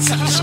Yeah.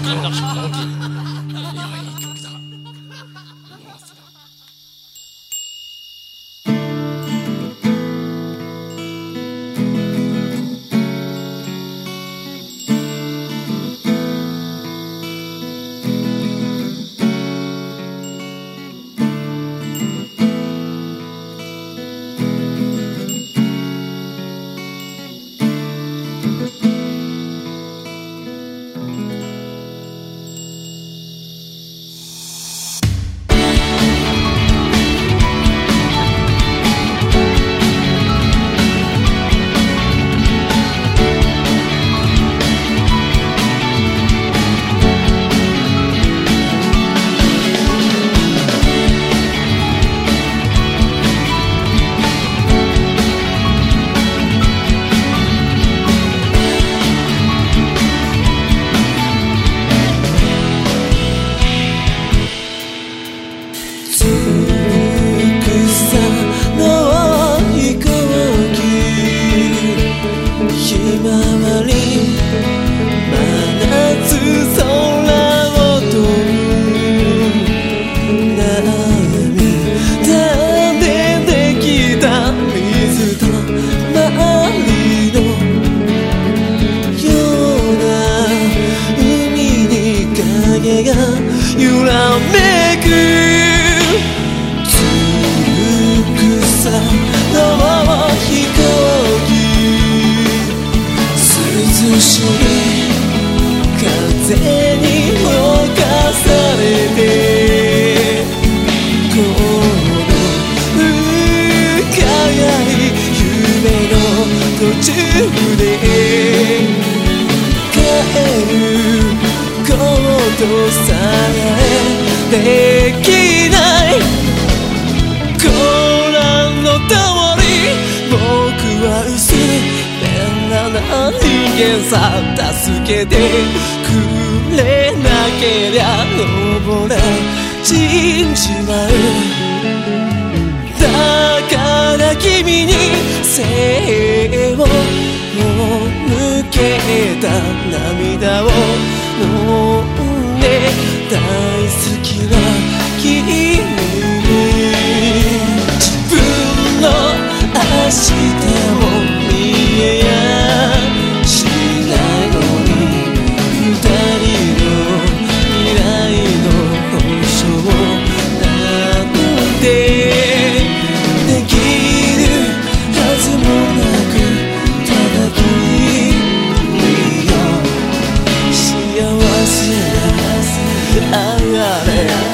風に侵されてこの深い夢の途中で帰ることさえ限さ助けてくれなけりゃ溺れ死んじまうだから君に背を向けた涙を飲んで大好きな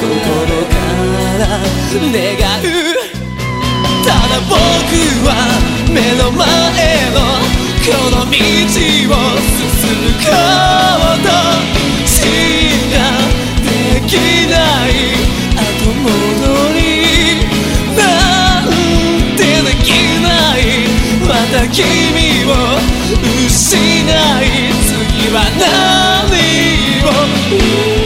心から願うただ僕は目の前のこの道を進むこと。しかできない後戻り。なんてできないまた君を失い次は何を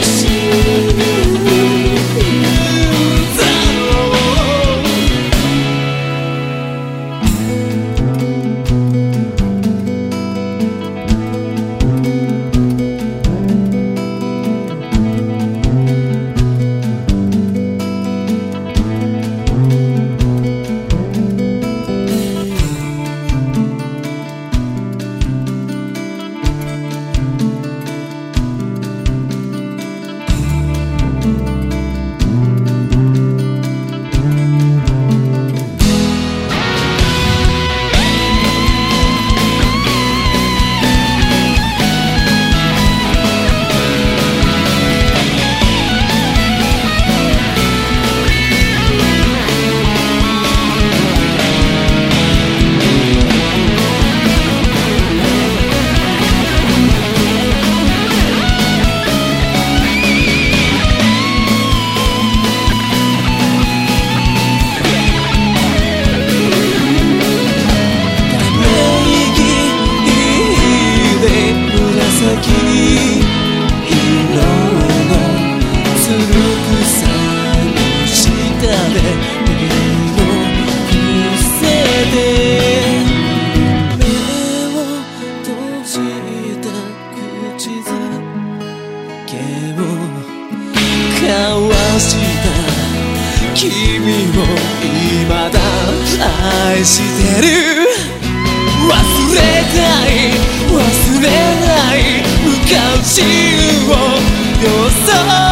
愛してる。忘れない忘れない浮昔を予想。